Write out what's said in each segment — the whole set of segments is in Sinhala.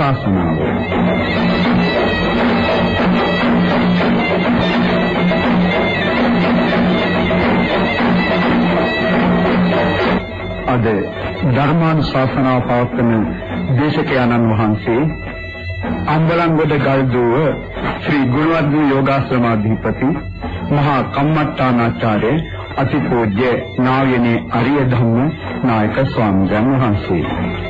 ධර්මානුශාසනාව අද ධර්මානුශාසනාව පවත්වන දේශකයන්න් වහන්සේ අම්බලන්ගොඩ ගල්දුව ශ්‍රී ගුණවර්ධන යෝගාශ්‍රමාධිපති මහා කම්මට්ටානාචාර්ය අතිපූජ්‍ය නායනේ අරිය ධම්ම නායක ස්වාමීන් වහන්සේ.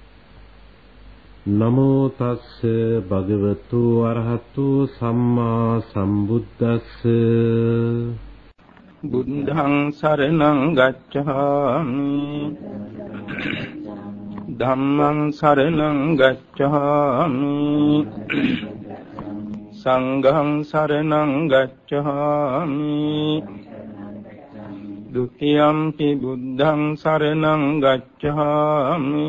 නමෝ තස්ස භගවතු අරහතු සම්මා සම්බුද්දස්ස බුද්ධං සරණං ගච්ඡාමි ධම්මං සරණං ගච්ඡාමි සංඝං සරණං ගච්ඡාමි ဒုတိယံ පි බුද්ධං සරණං ගච්ඡාමි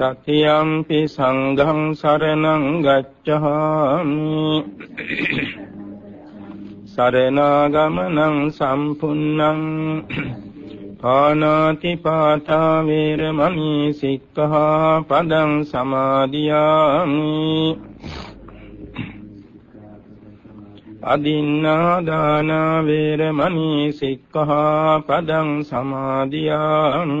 තතියම්පි සංඝං සරණං ගච්ඡාමි සරණාගමනං සම්පුන්නං පානාති පාතා වේරමණී සික්ඛා පදං සමාදියාමි අදින්නා දාන වේරමණී සික්ඛා පදං සමාදියාමි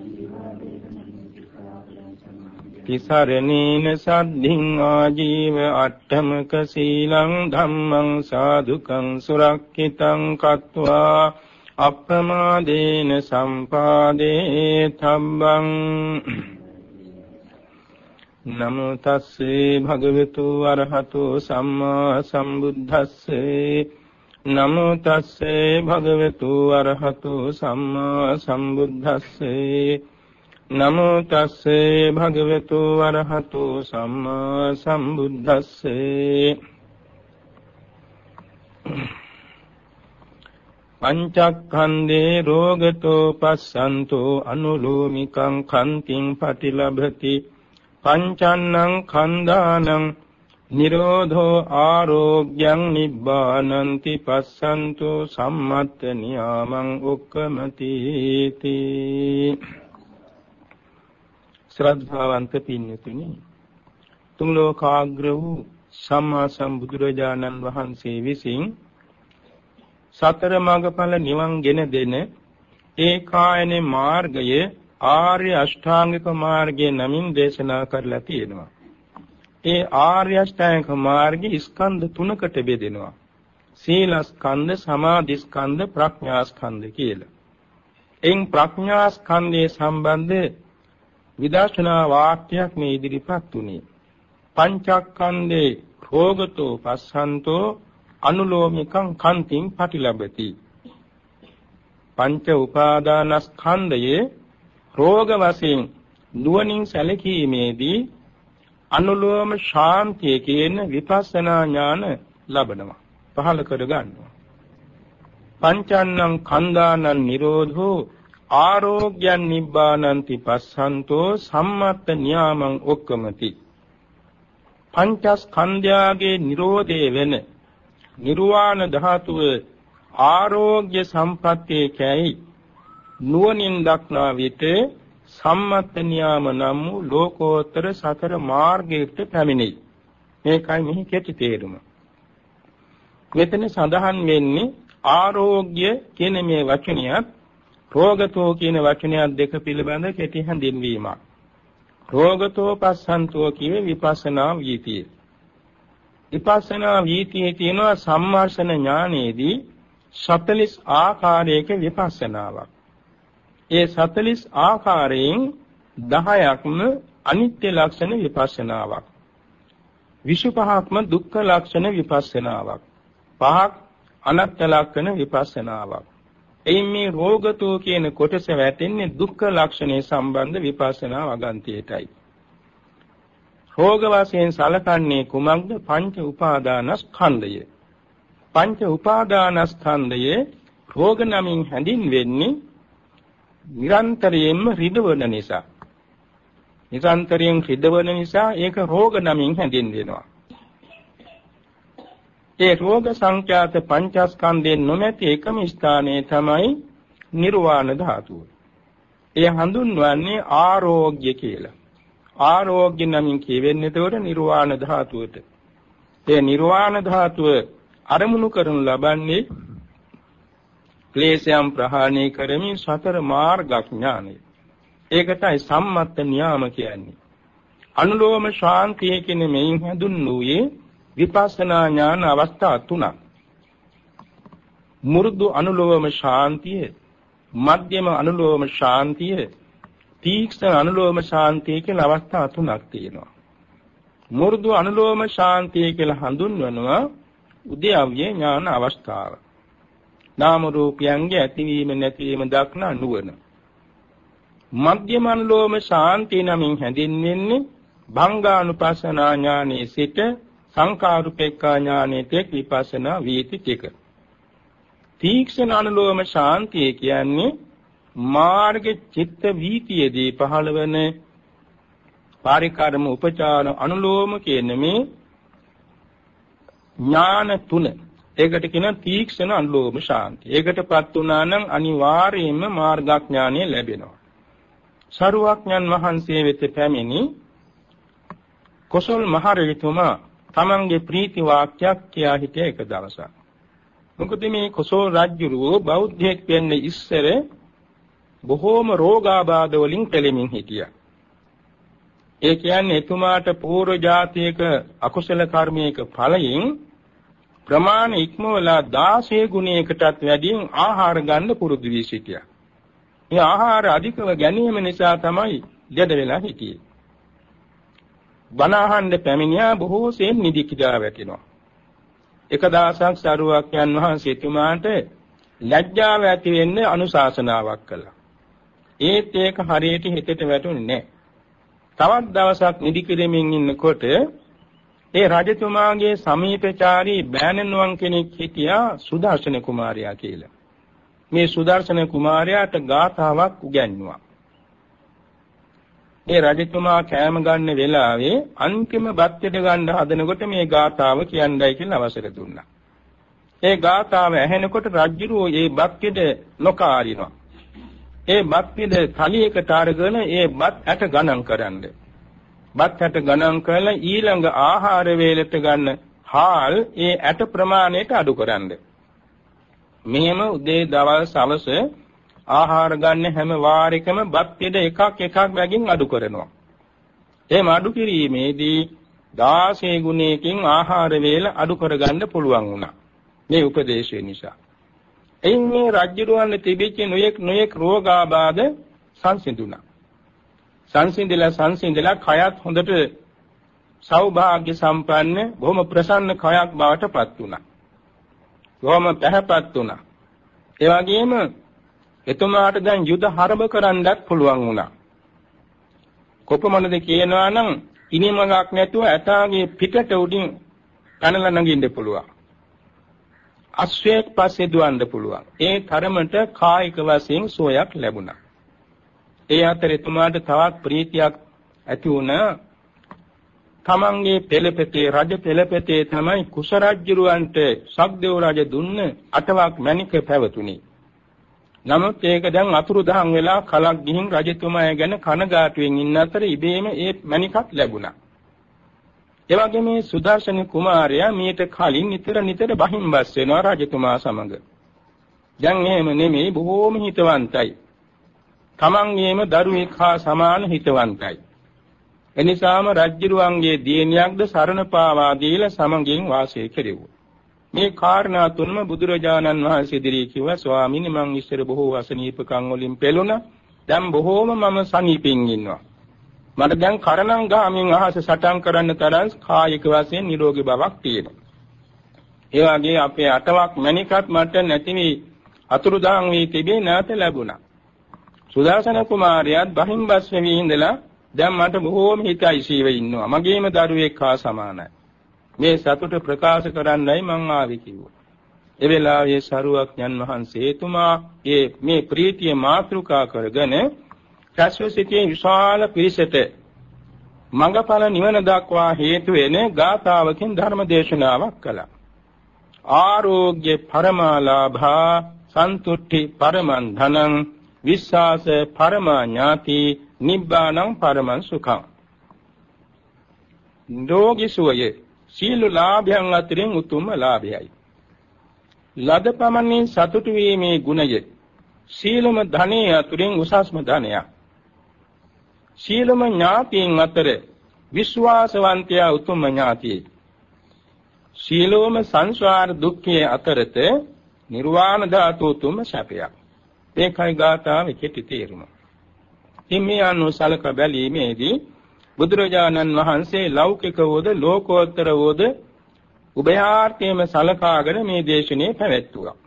තිසරණේන සද්ධින් ආජීව අට්ඨමක සීලං ධම්මං සාදුකං සුරක්ෂිතං කତ୍වා අප්‍රමාදේන සම්පාදේ තම්බං නමෝ තස්සේ භගවතු අරහතු සම්මා සම්බුද්දස්සේ නමෝ තස්සේ භගවතු අරහතු සම්මා සම්බුද්දස්සේ නමෝ තස්සේ භගවතු වරහතු සම්මා සම්බුද්දස්සේ. පංචක්ඛන්දේ රෝගතෝ පස්සන්තෝ අනුලෝමිකං කන්තිං පටිලභති පංචන්නං khණ්ඩානං නිරෝධෝ ආරෝග්‍යං නිබ්බානන්ති පස්සන්තෝ සම්මත්ත නියාමං උක්කමති තී ශ්‍රද්ධාවන්ත පින්තුනි තුන් ලෝකාග්‍ර වූ සම්මා සම්බුදුරජාණන් වහන්සේ විසින් සතර මඟඵල නිවන්ගෙන දෙන ඒකායන මාර්ගය ආර්ය අෂ්ටාංගික මාර්ගය නමින් දේශනා කරලා තියෙනවා. ඒ ආර්ය අෂ්ටාංගික මාර්ගය ස්කන්ධ තුනකට බෙදෙනවා. සීලස්කන්ධ, සමාධිස්කන්ධ, ප්‍රඥාස්කන්ධ කියලා. එයින් ප්‍රඥාස්කන්ධයේ සම්බන්ධ විදර්ශනා වාක්‍යයක් මේ ඉදිරිපත් උනේ. පංචක්ඛන්දේ රෝගතෝ පස්සන්තෝ අනුලෝමිකං කන්තිං පටිලබති. පංච උපාදානස්කන්ධයේ රෝග වශයෙන් නුවණින් සැලකීමේදී අනුලෝම ශාන්තිය කියන විපස්සනා ඥාන ලබනවා. පහල කර ගන්නවා. පංචන්නං කන්දානං නිරෝධෝ ආරෝග්‍යං නිබ්බානන්ති පස්සන්තෝ සම්මත්ත නියාමං ඔක්කමති. පංචස්කන්ධයාගේ නිරෝධය වෙන නිර්වාණ ධාතුව ආරෝග්‍ය සම්පත්තියේ කැයි නුවණින් දක්නා විට සම්මත්ත නියාම නම් වූ ලෝකෝත්තර සතර මාර්ගයට පැමිණෙයි මේකයි මෙහි කෙටි තේරුම. මෙතන සඳහන් වෙන්නේ ආරෝග්‍ය කියන මේ වචනයත් රෝගතෝ කියන වචනයත් දෙක පිළිබඳ කෙටි හැඳින්වීමක්. රෝගතෝ පස්සන්තෝ කියවේ විපස්සනා වීතිය. විපස්සනා වීතියේ තියෙනවා සම්මර්ෂණ ඥානයේදී 40 ආකාරයක විපස්සනාවක්. ඒ 40 ආකාරයෙන් 10ක්ම අනිත්‍ය ලක්ෂණ විපස්සනාවක්. 25ක්ම දුක්ඛ ලක්ෂණ විපස්සනාවක්. පහක් අනත්ත් ලක්ෂණ විපස්සනාවක්. එයින් මේ රෝගතෝ කියන කොටස වැටෙන්නේ දුක්ඛ ලක්ෂණේ සම්බන්ධ විපස්සනා වගන්තියටයි. රෝග වශයෙන් සලකන්නේ කුමක්ද? පංච උපාදානස්කන්ධය. පංච උපාදානස්කන්ධයේ රෝග නමින් හැඳින්වෙන්නේ නිරන්තරයෙන්ම රිදවන නිසා. නිරන්තරයෙන් රිදවන නිසා ඒක රෝග නමින් හැඳින්වෙනවා. ඒ රෝග සංඛ්‍යාත පංචස්කන්ධයෙන් නොමැති එකම ස්ථානයේ තමයි නිර්වාණ ධාතුව. එය හඳුන්වන්නේ ආරෝග්‍ය කියලා. ආරෝග්‍ය නමින් කියවෙන්නේ එතකොට නිර්වාණ ධාතුවට. ඒ නිර්වාණ ධාතුව අරමුණු කරනු ලබන්නේ ක්ලේශයන් ප්‍රහාණය කරමින් සතර මාර්ගඥානය. ඒකටයි සම්මත්ත නියාම කියන්නේ. අනුලෝම ශාන්තිය කියන මෙයින් හඳුන්වුවේ විපස්සනා ඥාන අවස්ථා තුනක්. මුරුදු අනුලෝම ශාන්තිය, මධ්‍යම අනුලෝම ශාන්තිය, තීක්ෂණ අනුලෝම ශාන්තිය කියලා අවස්ථා තුනක් තියෙනවා. මුරුදු අනුලෝම ශාන්තිය කියලා හඳුන්වනවා උද්‍යව්‍ය ඥාන අවස්ථාව. නාම රූපයන්ගේ ඇතිවීම නැතිවීම දක්නා නුවණ. මධ්‍යම අනුලෝම ශාන්තිය නමින් හැඳින්වෙන්නේ භංගානුපස්සනා ඥානයේ සිට සංකාරුපේක්ඛා ඥානයේ තෙක් විපස්සනා වීති ටික. තීක්ෂණ අනුලෝම ශාන්තිය කියන්නේ මාර්ග චිත්ත වීතියේදී පහළවන පාරිකාරම උපචාර අනුලෝම කියන මේ ඥාන තුන. ඒකට කියන තීක්ෂණ අනුලෝම ශාන්තිය. ඒකටපත් වුණා නම් අනිවාර්යයෙන්ම මාර්ගඥානය ලැබෙනවා. සරුවක්ඥන් වහන්සේ වෙත පැමිණි කොසල් මහරජතුමා තමන්ගේ ප්‍රීති වාක්‍යයක් කියා හිටිය එක දවසක්. මොකද මේ කොසල් රජුරෝ බෞද්ධයෙක් වෙන්න ඉස්සර බොහෝම රෝගාබාධ වලින් පෙළෙමින් හිටියා. ඒ කියන්නේ එතුමාට පූර්ව ජාතියක අකුසල කර්මයක ඵලයෙන් ප්‍රමාණ ඉක්මවලා 16 ගුණයකටත් වැඩියෙන් ආහාර ගන්න පුරුදු වී සිටියා. මේ ආහාර අධිකව ගැනීම නිසා තමයි දෙඩ වෙලා හිටියේ. බණ අහන්න පැමිණියා බොහෝ සෙයින් නිදි කිදා වැටෙනවා. එක දවසක් සරුවක්යන් වහන්සේ තුමාට ලැජ්ජාව ඇති වෙන්න අනුශාසනාවක් කළා. ඒත් ඒක හරියට හිතට වැටුනේ නැහැ. තවත් දවසක් නිදි කිරීමෙන් ඉන්නකොට ඒ රජතුමාගේ සමීපචාරී බෑණනුවන් කෙනෙක් හිටියා සුදර්ශන කුමාරයා කියලා. මේ සුදර්ශන කුමාරයාට ගාථාවක් උගන්වුවා. ඒ රජතුමා කෑම ගන්න වෙලාවේ අන්තිම බත්තිට ගන්න හදනකොට මේ ගාථාව කියන්නයි කියලා අවසර දුන්නා. ඒ ගාථාව ඇහෙනකොට රජුරෝ ඒ බත්තිට නොකාරිනවා. ඒ බත්තිට තලියකට අරගෙන ඒ බත් ඇට ගණන් කරන්න. බත් ඇට ගණන් කරලා ඊළඟ ආහාර වේලට ගන්න හාල් ඒ ඇට ප්‍රමාණයට අඩු කරන්න. මෙහෙම උදේ දවල් සවස ආහාර ගන්න හැම වාරයකම බත් පිළ එකක් එකක් බැගින් අඩු කරනවා. එහෙම අඩු කිරීමේදී 16 ගුණයකින් ආහාර වේල අඩු කරගන්න පුළුවන් වුණා. මේ උපදේශය නිසා. එයින් මේ රජ්ජුරුවන් තිබෙච්ච නොයෙක් නොයෙක් රෝගාබාධ සංසිඳුණා. සංසිඳිලා සංසිඳිලා කයත් හොඳට සෞභාග්‍ය සම්පන්න බොහොම ප්‍රසන්න කයක් බවට පත් වුණා. බොහොම පැහැපත් වුණා. ඒ වගේම එතුමාට දැන් යුද හරබ කරන්නත් පුළුවන් වුණා. කොපමණද කියනවා නම් ඉනිමගක් නැතුව ඇතාගේ පිටට උඩින් පැනලා නගින්න පුළුවන්. අශ්වයෙක් පස්සේ දුවන්න පුළුවන්. ඒ තරමට කායික වශයෙන් සුවයක් ලැබුණා. ඒ අතර එතුමාට තවත් ප්‍රීතියක් ඇති වුණා. තමන්ගේ පෙළපතේ රජ පෙළපතේ තමයි කුසරජ්ජුරුවන්ට සක්දේව රජ දුන්න අටවක් මණික පැවතුණි. නමුත් ඒක දැන් අතුරුදහන් වෙලා කලක් ගිහින් රජතුමා ගැන කනගාටුවෙන් ඉන්න අතර ඉබේම ඒ මණිකක් ලැබුණා. ඒ වගේම මේ සුදර්ශන කුමාරයා මීට කලින් නිතර නිතර බහින්බස් වෙනවා රජතුමා සමග. දැන් එහෙම නෙමෙයි බොහෝම හිතවන්තයි. තමන්ගේම දරුවෙක් හා සමාන හිතවන්තයි. එනිසාම රජ්ජුරුවන්ගේ දියණියක්ද සරණ පාවා දීලා සමගින් වාසය කෙරෙව්වා. මේ කාරණා තුනම බුදුරජාණන් වහන්සේ ඉදිරියේ කිව්වා ස්වාමීනි මං ඉස්සර බොහෝ අසනීපකම් වලින් පෙළුණා. දැන් බොහෝම මම සනීපින් ඉන්නවා. මට දැන් කරණම් ගාමින් අහස සටන් කරන්න තරම් කායික වශයෙන් නිරෝගී බවක් තියෙනවා. ඒ වගේ අපේ අටවක් මණිකත් මට නැති වී අතුරුදහන් වී තිබේ නැත ලැබුණා. සුදර්ශන කුමාරයාත් බහින්බස් වෙවි ඉඳලා දැන් මට බොහෝම හිතයි සීව ඉන්නවා. මගේම දරුවෙක් හා සමානයි. මේ සතුට ප්‍රකාශ කරන්නයි මං ආවේ කිව්වා. ඒ වෙලාවේ සරුවක්ඥන් වහන්සේ එතුමා මේ ප්‍රීතිය මාතෘකා කරගෙන රැස්ව සිටියේ විශාල පිරිසට මඟඵල නිවන දක්වා හේතු වෙන ගාථාවකින් ධර්ම දේශනාවක් කළා. ආරෝග්‍ය පරමාලාභා සන්තුට්ඨි පරමං ධනං විශ්වාස පරමා ඥාති නිබ්බාණං පරමං සුඛං. රෝගී සුවය සීල ලාභයන් අතරින් උතුම්ම ලාභයයි. ලද පමණින් සතුටු වීමේ ගුණය සීලම ධනෙ අතුරින් උසස්ම ධනයක්. සීලම ඥාතීන් අතර විශ්වාසවන්තයා උතුම් ඥාතියෙක්. සීලෝම සංසාර දුක්ඛයේ අතරත නිර්වාණ ධාතු උතුම් සැපයක්. ඒකයි ගාථාවේ කෙටි තේරුම. හිමි අනුසලක බැලීමේදී බුදුරජාණන් වහන්සේ ලෞකිකවෝද ලෝකෝත්තරවෝද උභයාර්ථයේම සලකාගෙන මේ දේශනේ පැවැත්වුවා.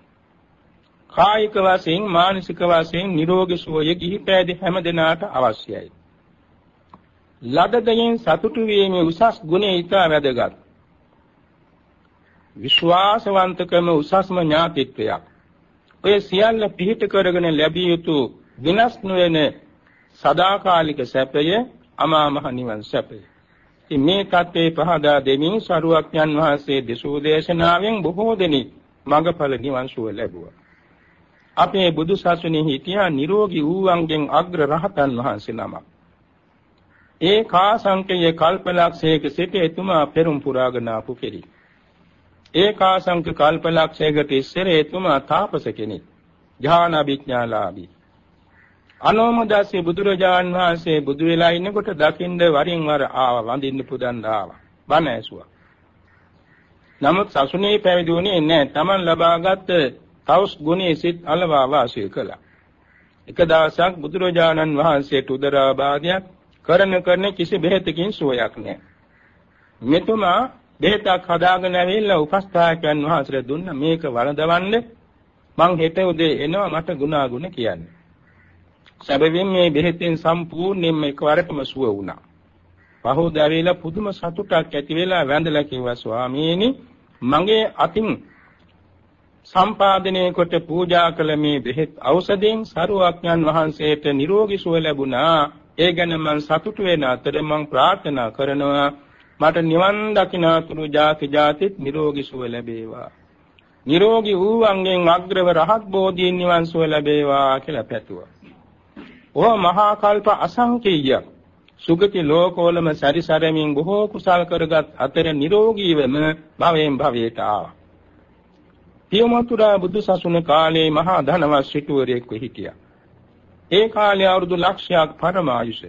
කායික වශයෙන් මානසික වශයෙන් නිරෝගී සුවය ගිහි පෑදි හැම දිනාට අවශ්‍යයි. ලද දෙයින් සතුටු වීමේ උසස් ගුණය ඉතා වැදගත්. විශ්වාසවන්තකම උසස්ම ඥාතිත්වයක්. ඔය සියල්ල පිහිට කරගෙන ලැබිය යුතු විනස් නොවන සදාකාලික සැපය අමා මහ නිවන් සැපය. ඉතින් මේ தත්ත්වේ පහදා දෙමින් සරුවක්යන් වහන්සේ දෙසූ දේශනාවෙන් බොහෝ දෙනෙක් මඟඵල නිවන් සුව ලැබුවා. අපේ බුදු සසුනේ හිටියා නිරෝගී වූවන්ගෙන් අග්‍ර රහතන් වහන්සේ නමක්. ඒ කාසංකයේ කල්පලක්ෂයක සිට එතුමා පෙරම් පුරාගෙන ආපු කෙනෙක්. ඒ කාසංක කල්පලක්ෂයකට ඉස්සර එතුමා තාපස කෙනෙක්. ඥාන අභිඥාලාභී. අනෝමදාසී බුදුරජාන් වහන්සේ බුදු වෙලා ඉන්නකොට දකින්ද වරින් වර ආවා වඳින්න පුදන්න ආවා. බණ ඇසුවා. නමුත් සසුනේ පැවිදි වුණේ නැහැ. Taman ලබාගත් තවුස් ගුණයේ සිත් අලවා වාසය කළා. එක දවසක් බුදුරජාණන් වහන්සේට උදරාබාධයක් කරන කරන කිසි බෙහෙතකින් සුවයක් නැහැ. මෙතුමා බෙහෙතක් හදාගෙන ඇවිල්ලා උපස්ථායකයන් වහන්සේට දුන්න මේක වළඳවන්න මං හෙට උදේ එනවා මට ගුණාගුණ කියන්න. සැබවින් මේ බෙහෙතෙන් සම්පූර්ණයෙන්ම එකවරටම සුව වුණා. පහෝද ඇවිල්ලා පුදුම සතුටක් ඇති වෙලා වැඳලා කිව්වා ස්වාමීනි මගේ අතින් සම්පාදනය කොට පූජා කළ මේ බෙහෙත් ඖෂධයෙන් සරුවක්ඥන් වහන්සේට නිරෝගී සුව ලැබුණා ඒ ගැන මම සතුටු වෙන අතර මම ප්‍රාර්ථනා කරනවා මට නිවන් දකින්නතුරු ජාති ජාතිත් නිරෝගී සුව ලැබේවා. නිරෝගී වූවන්ගෙන් අග්‍රව රහත් බෝධීන් නිවන් සුව ලැබේවා කියලා පැතුවා. ඕ මහා කල්ප අසංකේයයක් සුගති ලෝකවලම සැරිසරමින් බොහෝ කුසල් කරගත් අතර නිරෝගීවම භවයෙන් භවයට ආවා. පියමතුරා බුදු සසුන කාලේ මහා ධනවත් සිටුවරයෙක් හිටියා. ඒ කාලේ අවුරුදු ලක්ෂයක් පරමායුෂ.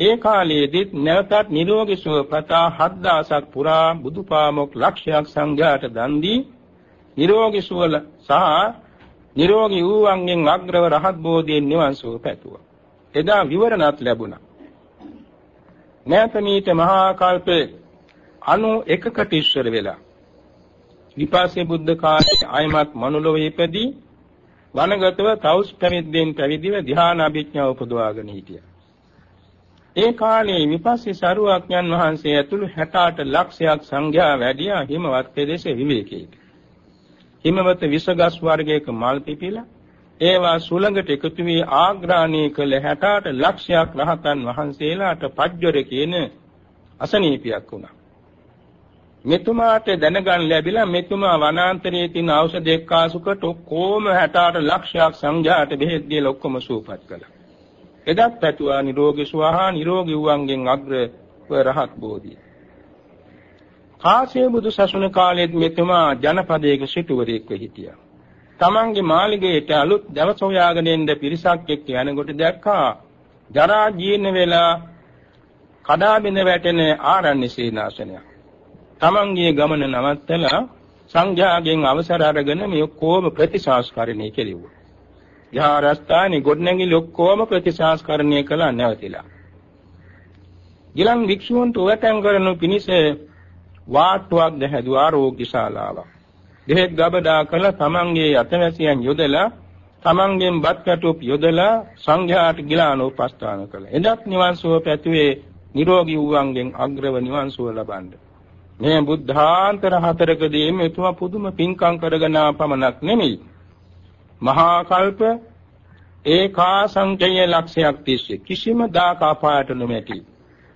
ඒ කාලයේදීත් නැවතත් නිරෝගී සුව ප්‍රතා 7000ක් පුරා බුදුපාමොක් ලක්ෂයක් සංඝයාට දන් දී නිරෝගී සුව සහ නිරෝගී වූවන්ගෙන් අග්‍රව රහත් බෝධියෙන් නිවන් සුව පැතුවා. එදා විවරණත් ලැබුණා. නැතනීත මහා කල්පේ 91කට ඉස්සර වෙලා විපාසේ බුද්ධ කාලේ ආයමත් මනුලොවේ ඉපදී වනගතව තවුස් පැවිද්දෙන් පැවිදිව ධ්‍යාන අභිඥාව උපදවාගෙන හිටියා. ඒ කාලේ විපස්සී සරුවක්ඥන් වහන්සේ ඇතුළු 68 ලක්ෂයක් සංඝයා වැඩියා හිමවත් ප්‍රදේශ විවේකීට. හිමවත විසගස් වර්ගයක මල් පිපිලා ඒවා සුළඟට එකතු වී ආග්‍රාණය කළ 68 ලක්ෂයක් රහතන් වහන්සේලාට පජ්ජර කියන අසනීපයක් වුණා. මෙතුමාට දැනගන්න ලැබිලා මෙතුමා වනාන්තරයේ තියෙන ඖෂධ එක්කාසුකට ඔක්කොම 68 ලක්ෂයක් සංඝයාට බෙහෙත් දීලා ඔක්කොම සූපත් කළා. එදත් පැතුවා නිරෝගී සුවහා නිරෝගී වූවන්ගෙන් අග්‍ර රහත් බෝධිය. කාශ්‍යප බුදු සසුන කාලයේත් මෙතුමා ජනපදයක සිටුවරයෙක්ව හිටියා. තමන්ගේ මාලිගයට අලුත් දවස හොයාගෙන එන්න පිරිසක් එක්ක යනකොට දැක්කා ජරා ජීර්ණ වෙලා කඩා බිඳ වැටෙන ආරණ්‍ය සීනාසනයක්. තමන්ගේ ගමන නවත්තලා සංඝයාගෙන් අවසර අරගෙන මේ ඔක්කොම ප්‍රතිසංස්කරණය කෙරෙව්වා. විහාරස්ථානේ ගොඩනැගිලි ඔක්කොම ප්‍රතිසංස්කරණය කළා නැවතිලා. ගිලන් වික්ෂූන්ට උවටන් කරනු පිණිස වාට්ටුවක් දැහැදුවා ආරෝග්‍ය ශාලාවක්. දෙහෙත් ගබඩා කළ තමන්ගේ අතවැසියන් යොදලා තමන්ගෙන් බත් කටුප් යොදලා සංඝයාට ගිලාන උපස්ථාන කළා. එදත් නිවන් සුව පැතුවේ නිරෝගී වූවන්ගෙන් අග්‍රව නිවන් සුව ලබන්නේ. මේ බුද්ධාන්තර හතරකදී මෙතුමා පුදුම පින්කම් කරගෙන පමණක් නෙමෙයි. මහා කල්ප ඒකා සංකේය ලක්ෂයක් තිස්සේ කිසිම දාක අපායට නොමැති.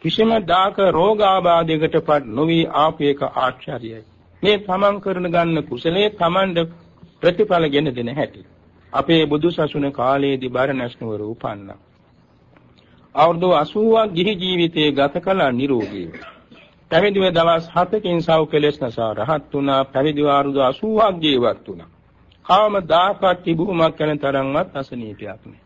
කිසිම දාක රෝගාබාධයකටපත් නොවි ආපු එක ආශ්චර්යයි. මේ තමන් කරන ගන්න කුසලයේ තමන්ට ප්‍රතිඵල ගෙන දෙන හැටි. අපේ බුදු සසුන කාලයේදී බරණැස් නුවර උපන්නා. අවුරුදු 80ක් ගිහි ජීවිතයේ ගත කළ නිරෝගී. පැවිදිව දවස් 7කින් සව් කෙලෙස් නසා රහත් වුණා පැවිදි අවුරුදු 80ක් ජීවත් වුණා. කාම දාපත් තිබුමක් කරන තරම්වත් අසනීපයක් නෑ.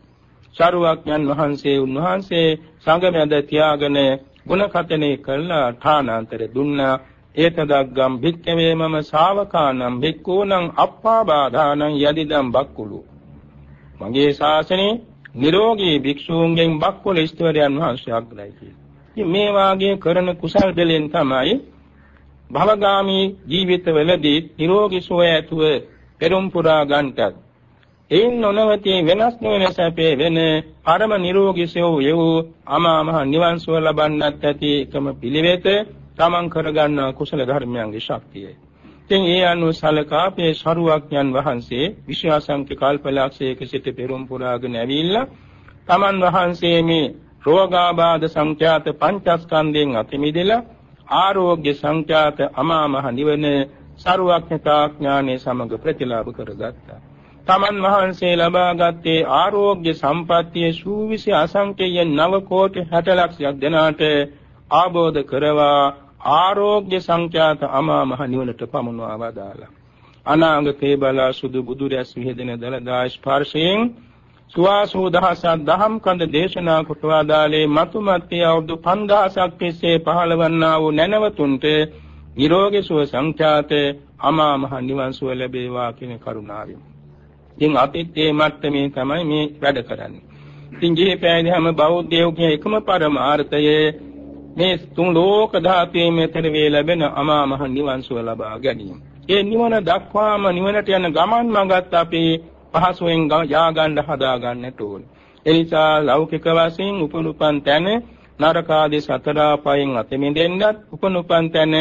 ශරුවක්ඥන් වහන්සේ උන්වහන්සේ සංගමයද තියාගෙන ගුණ කතනේ කළා ඨානාන්තර දුන්නා ඒතදග්ගම් භික්කවේ මම ශාවකානම් භික්ඛූනම් අප්පාබාධානං යදිදම් බක්කුළු මගේ ශාසනේ නිරෝගී භික්ෂූන්ගෙන් බක්කුල ඉස්තවරයන් වහන්සේ අග්‍රයි කියලා. ඉතින් මේ වාගේ කරන කුසල් දෙලෙන් තමයි භවගාමී ජීවිතවලදී නිරෝගී සුවය ඇතුව පෙරම් පුරා ගන්නටත් එයින් නොනවතී වෙනස් නොවන සැපේ වෙන පරම නිරෝගී සෙව් යව් අමා මහ නිවන් සුව ලබන්නත් ඇති එකම පිළිවෙත තමන් කරගන්නා කුසල ධර්මයන්ගේ ශක්තියයි. ඉතින් ඒ අනුව සලකා අපේ ශරුවක්ඥන් වහන්සේ විශ්වාසංක කල්පලක්ෂයක සිට පෙරම් පුරාගෙන ඇවිල්ලා තමන් වහන්සේ මේ රෝගාබාධ සංඛ්‍යාත පංචස්කන්ධයෙන් අත මිදෙලා ආරෝග්‍ය සංඛ්‍යාත අමා මහ නිවන සරුවක්ඥතා ඥානයේ සමග ප්‍රතිලාභ කරගත්තා. තමන් වහන්සේ ලබාගත්තේ ආරෝග්‍ය සම්පත්තියේ සූවිසි අසංකේය නව කෝටි 60 ලක්ෂයක් දෙනාට ආબોධ කරවා ආරෝග්‍ය සංඛ්‍යාත අමා මහ නිවනට පමුණවා වදාලා. අනාගතේ බලා සුදු බුදු රැස් විහෙදෙන දලදා ස්පර්ශයෙන් සුවාසෝ දහසක් දහම් කඳ දේශනා කොට වදාලේ මතුමත්ය අවුරුදු 5000ක් තිස්සේ පහළවන්නා වූ නැනවතුන්ට නිරෝගී සුව සංඛ්‍යාත අමා මහ නිවන් සුව ලැබේවා කියන කරුණාවෙන්. ඉතින් අපිත් මේ මට්ටමේ තමයි මේ වැඩ කරන්නේ. ඉතින් ජීවිතයේදී හැම බෞද්ධයෝ කියන එකම පරමාර්ථය මේ තුන් ලෝක ධාතුවේ මෙතන වේ ලැබෙන අමා මහ නිවන් සුව ලබා ගැනීම. ඒ නිවන දක්වාම නිවනට යන ගමන් මඟත් අපි පහසුවෙන් යා ගන්න හදා ගන්නට ඕනේ. ඒ නිසා ලෞකික වශයෙන් උපනුපන් තැන නරකාදී සතර අපායන් අත මිදෙන්නත් උපනුපන් තැන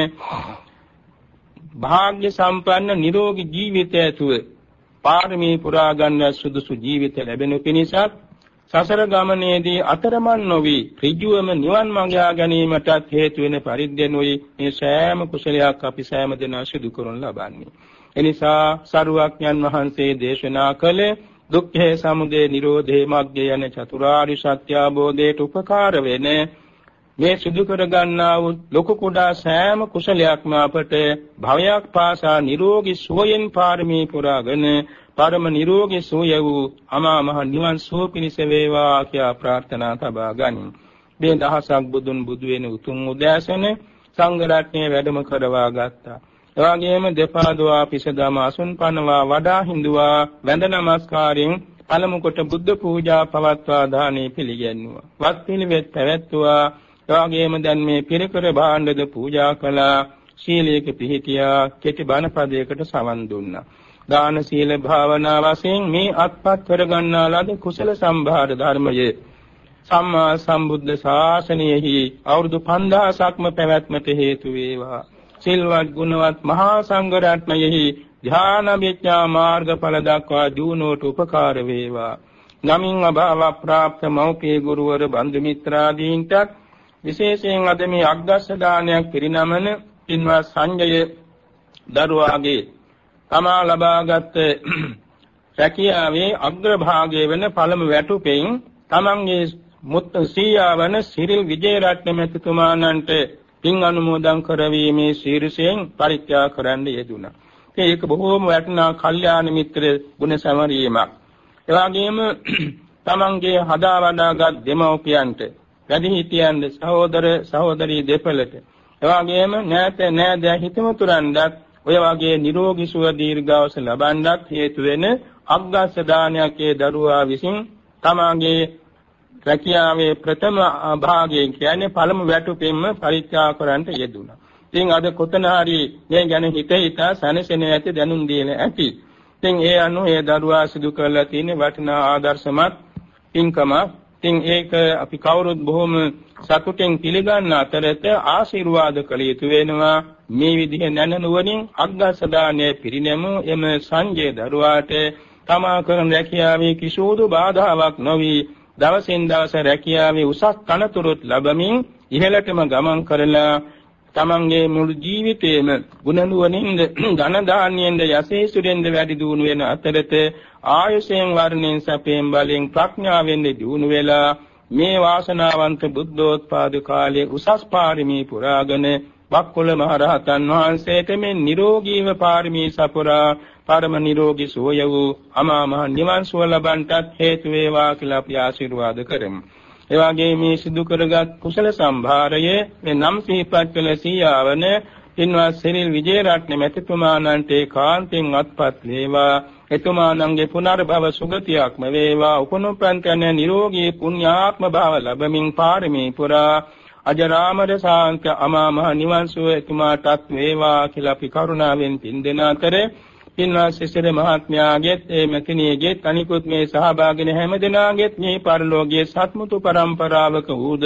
භාග්‍ය සම්පන්න නිරෝගී ජීවිතය ඇතුව පාරමී පුරා ගන්න සුදුසු ජීවිත ලැබෙනු පිණිසත් සසර ගමනේදී අතරමං නොවි ඍජුවම නිවන් මඟ යා ගැනීමටත් හේතු වෙන පරිද්දෙනුයි මේ සෑම කුසලයක් අපි සෑම දෙනා සිදු කරන ලබන්නේ. එනිසා සරුවක්ඥන් වහන්සේ දේශනා කළේ දුක්ඛේ සමුදය නිරෝධේ මග්ගේ යන චතුරාරි සත්‍ය අවබෝධයට උපකාර වෙන මේ සිදු කර ගන්නා වූ ලොකු කුඩා සෑම කුසලයක්ම අපට භවයක් පාසා නිරෝගී සුවයෙන් පාරමී පුරාගෙන පරම නිරෝගී සුවය වූ අමා මහ නිවන් සුව පිණිස වේවා කියා ප්‍රාර්ථනා තබා ගනිමු. මේ දහසක් බුදුන් බුදු වෙන උතුම් උදෑසන සංඝ රත්නයේ වැඩම කරවා ගත්තා. එවාගෙම දෙපා දුවා පිසදම අසුන් පනවා වඩා හිඳුවා වැඳ නමස්කාරයෙන් පළමු කොට බුද්ධ පූජා පවත්වා දානේ පිළිගැන්නුවා. වත් පිළිවෙත් පැවැත්තුවා එවාගෙම දැන් මේ පිරිකර භාණ්ඩද පූජා කළා ශීලයක පිහිටියා කෙටි බණ පදයකට සවන් දුන්නා. දාන සීල භාවනා වශයෙන් මේ අත්පත් කරගන්නා ලද කුසල සම්භාර ධර්මයේ සම්මා සම්බුද්ධ ශාසනයෙහි අවුරුදු 5000ක්ම පැවැත්මට හේතු වේවා. සිල්වත් ගුණවත් මහා සංඝ රත්නයෙහි ධ්‍යාන විඥා මාර්ගඵල දක්වා දිනුවට උපකාර වේවා. නමින් අභාව ප්‍රාප්ත මෞපිය ගුරුවර බන්දු මිත්‍රාදීන්ට විශේෂයෙන් අද මේ අග්ගස්ස දානයක් පිරිනමන පින්වත් සංජය දරුවාගේ තමා ලබාගත් රැකියාවේ අග්‍රභාගයේ වෙන පළමු වැටුපෙන් තමන්ගේ මුත් සීයාවන සිරිල් විජේරත්න මෙතුමාණන්ට පින් අනුමෝදන් කරවීමේ ශීර්ෂයෙන් පරිත්‍යාග කරන්න යෙදුණා. ඒක බොහෝම වටිනා කල්යාණ මිත්‍ර ගුණ සමරීමක්. එවාගෙම තමන්ගේ හදා වඩාගත් දෙමව්පියන්ට වැඩිහිටියන්ද සහෝදර සහෝදරී දෙපළට එවාගෙම නැත නෑද හිතමතුරන්වත් ඔය වගේ නිරෝගී සුව දීර්ඝාස ලබන්නත් හේතු වෙන අග්ගස්ස දානයක් ඒ දරුවා විසින් තමාගේ රැකියාවේ ප්‍රථම භාගයෙන් කියන්නේ පළමු වැටුපෙන්ම පරිත්‍යාග කරන්නට යෙදුණා. ඉතින් අද කොතන හරි මේ ගැන හිත හිතා සනසෙන ඇති දැනුම් දීන ඇති. ඉතින් ඒ අනුව ඒ දරුවා සිදු කරලා තියෙන වටිනා ආදර්ශමත් පින්කම. ඉතින් ඒක අපි කවුරුත් බොහොම සතුටින් පිළිගන්න අතරත ආශිර්වාද කළ යුතු වෙනවා. මේ විදිහ නැනනුවණින් අග්ගසදානයේ පිරිනැමු එම සංජය දරුවාට තමා කරන රැකියාවේ කිසිදු බාධාවක් නොවි දවසින් දවස රැකියාවේ උසස් තනතුරුත් ලැබමින් ඉහළටම ගමන් කරලා තමන්ගේ මුළු ජීවිතේම ගුණනුවණින්ද ධන දාන්නියෙන්ද යසීසුරෙන්ද වැඩි දියුණු වෙන අතරත ආයුෂයෙන් වර්ණයෙන් සැපයෙන් බලෙන් ප්‍රඥාවෙන් දියුණු වෙලා මේ වාසනාවන්ත බුද්ධෝත්පාද කාලයේ උසස් පාරමී පුරාගෙන වක්කුල මහරහතන් වහන්සේට මේ නිරෝගීව පාරමී සපුරා පරම නිරෝගී සෝය වූ අමා මහ නිවන් සුව ලබන්ටත් හේතු වේවා කියලා අපි ආශිර්වාද කරමු. ඒ වගේ මේ සිදු කරගත් කුසල සම්භාරයේ මේ නම් සිහිපත් කළ සීයාවන පින්වත් සිරිල් විජේරත්න මෙතුමාණන්ට කාන්තෙන් අත්පත් වේවා. එතුමාණන්ගේ පුනර්භව සුගතියක්ම වේවා. උපනුප්‍රන්තන නිරෝගී පුණ්‍යාත්ම භාව ලැබමින් පාරමී පුරා. අජරාමර සාන්ත අමා මහ නිවන් සුව එතුමාටත් වේවා කියලා අපි කරුණාවෙන් පින් දෙන අතරේ පින්වත් සිසිර මහත්මයාගෙත් ඒ මැතිණියගෙත් අනිකුත් මේ සහභාගින හැම දෙනාගෙත් මේ පරලෝකයේ සත්මුතු පරම්පරාවක වූද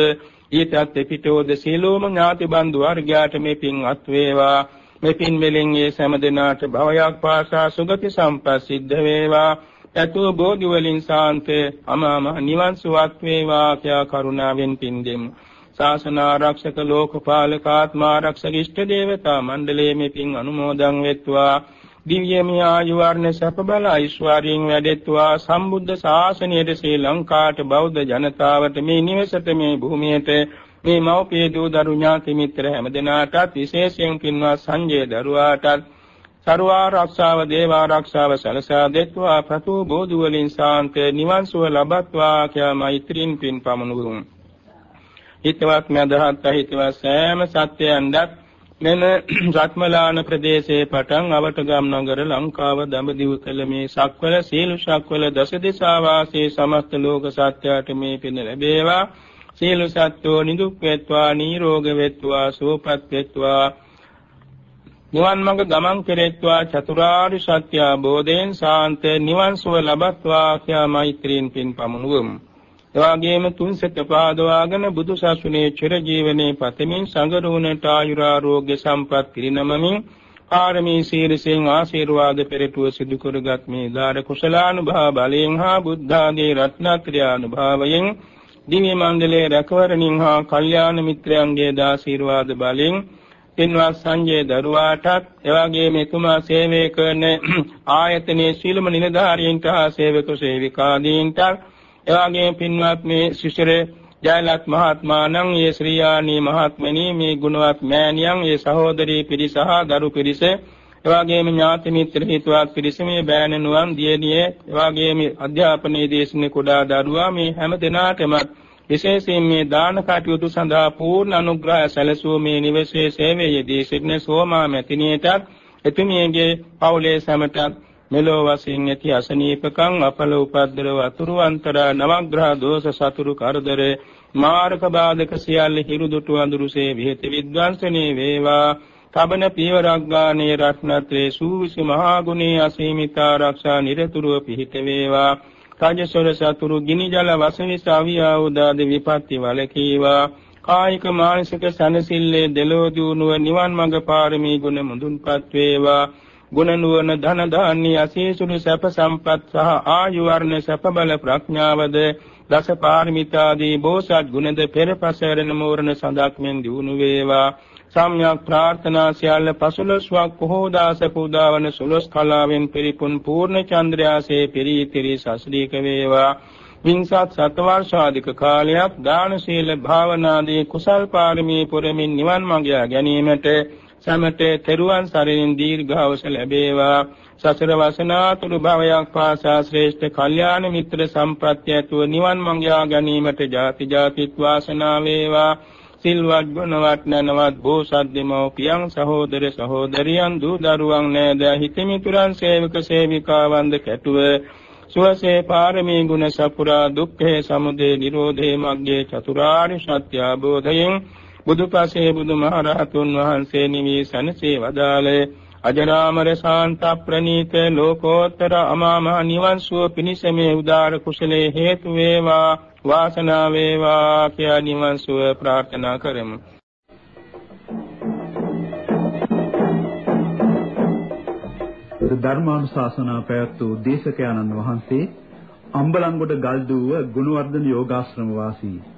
ඊටත් පිටෝද සීලෝම ඥාති බන්දු වර්ගයාට මේ පින් අත් වේවා. මේ පින් වලින් ඒ සෑම දෙනාට භවයක් පාසා සුගති සම්පත් සිද්ධ වේවා. ඇතෝ බෝධි වලින් සාන්ත අමාම නිවන් සුවත් වේවා කියා කරුණාවෙන් පින් දෙමු. ශාසන ආරක්ෂක ලෝකපාලක ආත්මාරක්ෂක ඉෂ්ට දේවතා මණ්ඩලයේ මේ පින් අනුමෝදන් වෙත්වා. දිව්‍යමය ආයු වර්ණ සැප බල ඓශ්වර්යයෙන් වැඩෙත්වා සම්බුද්ධ ශාසනයට ශ්‍රී ලංකාවට බෞද්ධ ජනතාවට මේ නිවසට මේ භූමියට මේ මව්පිය දූ දරු ඥාති මිත්‍ර හැමදෙනාටත් විශේෂයෙන් පින්වත් සංජය දරුවාටත් සර්වා ආරක්ෂාව දේව ආරක්ෂාව සලසා දෙත්වා ප්‍රතු බෝධි වලින් සාන්ත නිවන් සුව ලබත්වා කියා මෛත්‍රීන් පින් පමුණුවමු. හිතවත් මදහත් හිතවත් සෑම සත්‍යයන්වත් මෙම රත්මලාන ප්‍රදේශයේ පටන් අවටගම් නගර ලංකාව දඹදිව කළ මේ සක්වල සීල ශක්වල දස දිසා වාසී සමස්ත ලෝක සත්‍යයට මේ පින ලැබේවා. සීල සත්වෝ නිදුක් වෙත්වා නිරෝග වෙත්වා සුවපත් වෙත්වා. නිවන් මඟ ගමන් කෙරෙත්වා චතුරාර්ය සත්‍ය අවබෝධයෙන් සාන්ත නිවන් සුව ලබත්වා කියා මෛත්‍රීන් පින් පමුණුවමු. එවාගේම තුන් සෙත පාදවාගෙන බුදු සසුනේ චිර ජීවනයේ පතමින් සංගරුණට ආයුරාෝග්‍ය සම්පත් පිරිනමමින් පාරමී සීලසෙන් ආශිර්වාද පෙරටුව සිදු කරගත් මේ දාර කුසලානුභාව බලයෙන් හා බුද්ධාදී රත්නත්‍රානුභාවයෙන් දිව්‍ය මණ්ඩලයේ රැකවරණින් හා කල්යාණ මිත්‍රයන්ගේ දාශිර්වාද බලයෙන් පින්වත් සංජය දරුවාටත් එවාගේ මෙතුමා සේවය කරන ආයතනයේ සීලම නිලධාරීන්ට හා සේවක සේවිකාදීන්ට එවාගේ පින්වත් මේ ශිෂ්‍යර ජයලත් මහත්මාණන්, ඒ ශ්‍රීයානී මහත්මනි, මේ ගුණවත් මෑණියන්, ඒ සහෝදරී පිරිස හා දරු පිරිස, එවාගේම ඥාති මිත්‍ර හිතවත් පිරිස මේ බෑණනුවන් දියණිය, එවාගේම අධ්‍යාපනයේ දේශන කුඩා දරුවා මේ හැම දෙනාටම විශේෂයෙන් මේ දාන කටයුතු සඳහා පූර්ණ අනුග්‍රහය සැලසූ මේ නිවසේ සේවයේදී සිටින සෝමා මැතිණියටත් එතුමියගේ පවුලේ සැමටත් මෙලෝ වශයෙන් ඇති අසනීපකම් අපල උපද්දර වතුරු අන්තරා නවග්‍රහ දෝෂ සතුරු කරදර මාරක බාධක සියල්ල හිරුදුටු අඳුරුසේ විහෙත විද්වංසනේ වේවා. තබන පියවරක් ගානේ රත්නත්‍රේ සූවිසි මහා ගුණේ අසීමිත ආරක්ෂා නිරතුරුව පිහිට වේවා. රාජසොර සතුරු ගිනි ජල වසවිස අවියා උදාද විපත්ති වලකීවා කායික මානසික සනසිල්ලේ දෙලෝ දුණුව නිවන් මඟ පාරමී ගුණ මුදුන්පත් වේවා. ගුණ නුවණ ධන දාන්‍ය අසීසුරු සැප සම්පත් සහ ආයු වර්ණ සැප බල ප්‍රඥාවද දස පාරමිතාදී බෝසත් ගුණද පෙරපසරණ මෝරණ සඳක් මෙන් දිනු වේවා. සම්්‍යක් ප්‍රාර්ථනා සියල්ල පසළොස්වක් බොහෝ දාස පූදාවන සුලස් කලාවෙන් පරිපුන් පූර්ණ චන්ද්‍රයාසේ පිරීතිරි සස්දීක වේවා. වින්සත් සතවර්ෂාධික කාලයක් දාන සීල භාවනාදී කුසල් පාරමී පුරමින් නිවන් මඟ ගැනීමට සමට තෙරුවන් සරණින් දීර්ඝාවස ලැබේවා. සසර වසනාතුරු භවයක් පාසා ශ්‍රේෂ්ඨ කල්යාණ මිත්‍ර සම්ප්‍රත්‍ය ඇතුව නිවන් මඟ ගැනීමට ජාති ජාතිත් වාසනාව වේවා. සිල්වත් ගුණවත් නැනවත් බෝසත් දෙමව්පියන් සහෝදර සහෝදරියන් දූ දරුවන් නෑද හිතමිතුරන් සේවක සේවිකාවන්ද කැටුව සුවසේ පාරමී ගුණ සපුරා දුක්ඛේ සමුදය නිරෝධේ මග්ගේ චතුරාර්ය සත්‍ය අවබෝධයෙන් බුදුපසේ බුදුමහරහතුන් වහන්සේ නිවී සනසේ වදාළේ. අජරාමර ශාන්ත ප්‍රණීත ලෝකෝත්තර අමා මහ නිවන් සුව පිණිස මේ උදාර කුසලයේ හේතු වේවා වාසනාව වේවා කියා නිවන් සුව ප්‍රාර්ථනා කරමු. ධර්මානුශාසනා පැවැත්වූ දේශකයන්න් වහන්සේ අම්බලන්ගොඩ ගල්දුව ගුණවර්ධන යෝගාශ්‍රම වාසී.